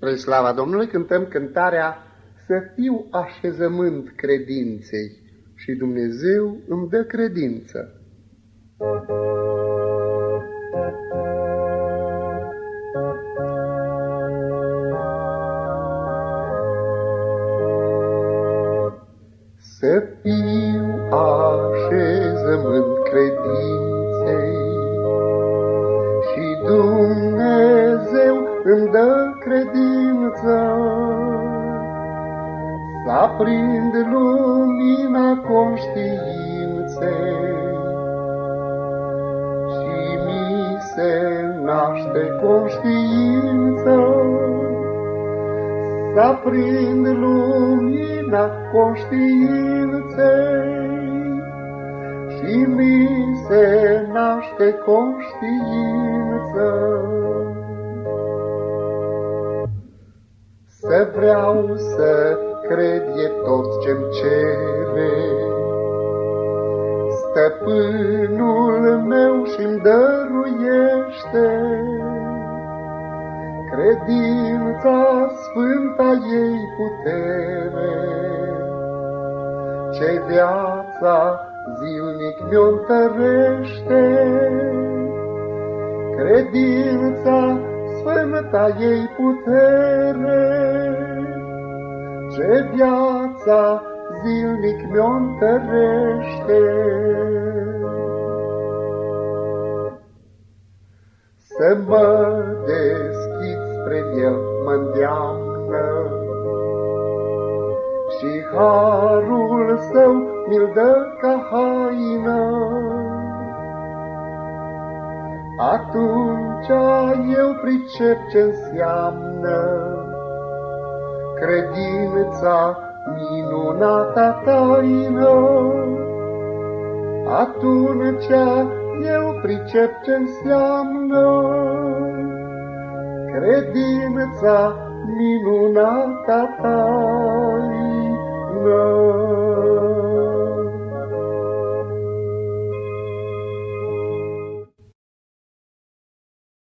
Spre slava Domnului cântăm cântarea Să fiu așezământ credinței și Dumnezeu îmi dă credință. Să fiu așezământ credinței și Dumnezeu îmi dă credință. Să aprind lumina conștiinței și mi se naște conștiință. Să aprind lumina conștiinței și mi se naște conștiință. Să vreau să cred e tot ce-mi cere. Stăpânul meu și-mi dăruiește credința sfânta ei putere, ce viața zilnic mi-o întărește. Credința sfânta ei putere, ce viața zilnic mi-o întărește. Să mă deschid spre el mă îndeamnă și harul său mi-l dă ca haină. Atunci eu pricep ce înseamnă credința minunata taină. Atunci eu pricep ce înseamnă credința minunata taină.